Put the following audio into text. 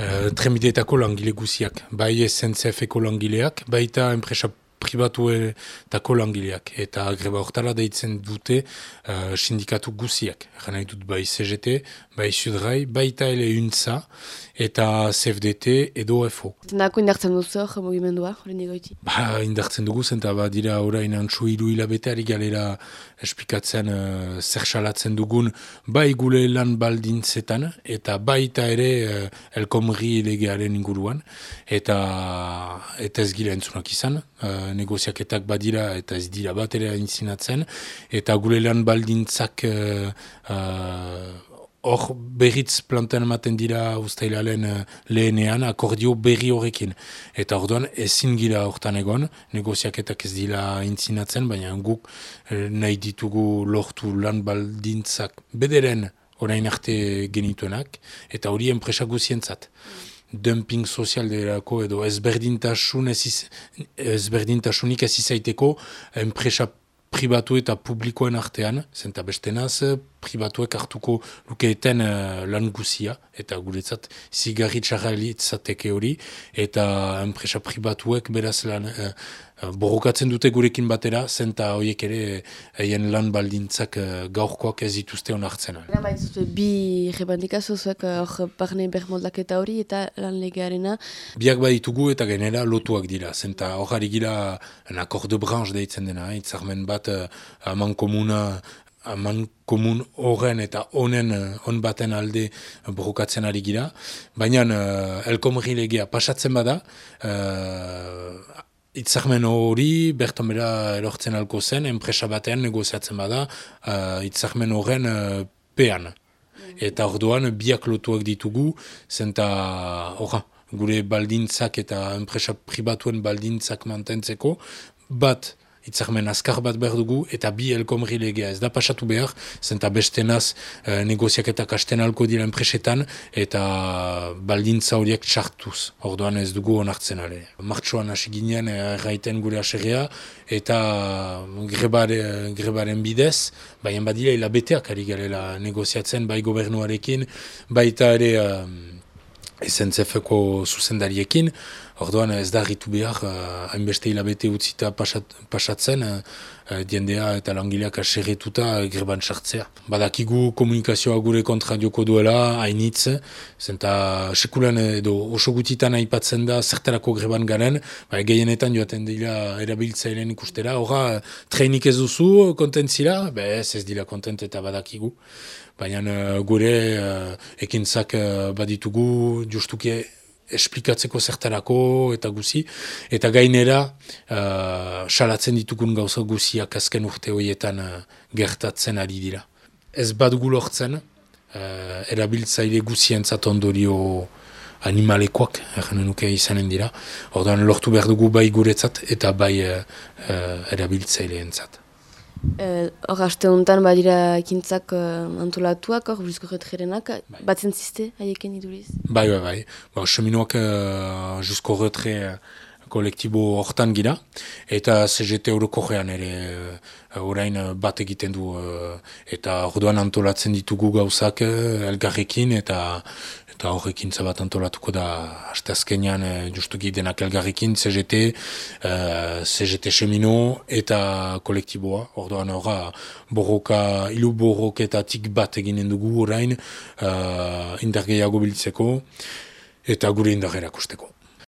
uh, tremideetako langile guziak. Bai SNCF-eko langileak, baita enpresa pribatuetako langileak. Eta greba hortala deitzen dute uh, sindikatu guziak. Gana dut bai CGT, bai Sudrai, baita ele untza, eta CFDT edo FO. Nako indartzen duzu hor mugimendua, hori nigoiti? Ba, indartzen dugu zen, eta ba, dira orain antxu hiru hilabete ari galera esplikatzen uh, zer salatzen dugun bai gule lan baldintzetan, eta baita ere uh, elkomri legearen inguruan, eta eta ez gila entzunak izan, uh, negoziaketak badira eta ez dira bat ere inzinatzen, eta gule lan baldintzak uh, uh, hor berriz plantean ematen dira ustailalen uh, lehenean akordio berri horrekin. Eta orduan ezin gira hortan egon, negoziaketak ez dira intzinatzen, baina guk uh, nahi ditugu lortu lan baldintzak bederen orain arte genituenak, eta hori enpresa guzientzat. Dumping sozial derako edo ezberdintasun ez ezberdintasunik ez izaiteko enpresa pribatu eta publikoen artean, zenta bestenaz, pribatuek hartuko lukeeten uh, lan guzia, eta guretzat zigarri txarralitzateke hori, eta enpresa pribatuek beraz lan uh, borrokatzen dute gurekin batera, zenta horiek ere haien lan baldintzak uh, gaurkoak ez dituzte onartzen. Bi rebandikazo zuek hor parne bermoldaketa hori eta lan legearena? Biak baditugu eta genera lotuak dira, zenta hor gira un akord de branche deitzen dena, itzarmen bat aman komuna aman komun horren eta honen on baten alde borrokatzen ari gira. Baina uh, elkomri legea pasatzen bada, uh, Itzarmen hori, bertan bera erortzen alko zen, enpresa batean negoziatzen bada, uh, itzarmen horren uh, pean. Mm. Eta orduan biak lotuak ditugu, zenta orra, gure baldintzak eta enpresa pribatuen baldintzak mantentzeko, bat itzarmen azkar bat behar dugu, eta bi elkomri legea ez da pasatu behar, zenta beste naz e, negoziak eta kasten alko dira enpresetan, eta baldintza horiek txartuz, orduan ez dugu onartzen ale. Martxoan hasi ginen erraiten gure aserrea, eta grebare, grebaren bidez, baina badila hilabeteak ari garela negoziatzen, bai gobernuarekin, baita ere... Um, SNCF-ko zuzendariekin, orduan ez da ritu behar, uh, hainbeste hilabete utzita pasat, pasatzen, uh, diendea eta langileak aserretuta greban sartzea. Badakigu komunikazioa gure kontra dioko duela, hainitz, zenta sekulan edo oso gutitan aipatzen da zertarako greban garen, ba, gehienetan joaten dira erabiltzailean ikustera, horra, trenik ez duzu kontentzira, be ez ez dira kontent eta badakigu. Baina uh, gure ekintzak baditugu justuki esplikatzeko zertarako eta guzi. Eta gainera, uh, salatzen ditugun gauza guziak azken urte horietan uh, gertatzen ari dira. Ez bat lortzen, uh, erabiltzaile guzientzat ondorio animalekoak, erren nuke izanen dira. Ordan lortu behar dugu bai guretzat eta bai uh, uh, erabiltzaileentzat. Eh, hor, aste honetan badira ekintzak uh, antolatuak, hor, burizko retrerenak, bai. batzen ziste, haieken iduriz? Bai, bai, bai. Ba, Seminoak uh, juzko retre kolektibo hortan gira, eta CGT Eurokorrean ere uh, orain bat egiten du, eta orduan antolatzen ditugu gauzak uh, elgarrekin, eta eta horrekin zabat antolatuko da haste azkenean e, justuki denak elgarrekin CGT, e, CGT Semino eta kolektiboa. Orduan horra borroka, ilu borroketatik bat eginen dugu orain e, indargeiago biltzeko eta gure indar erakusteko.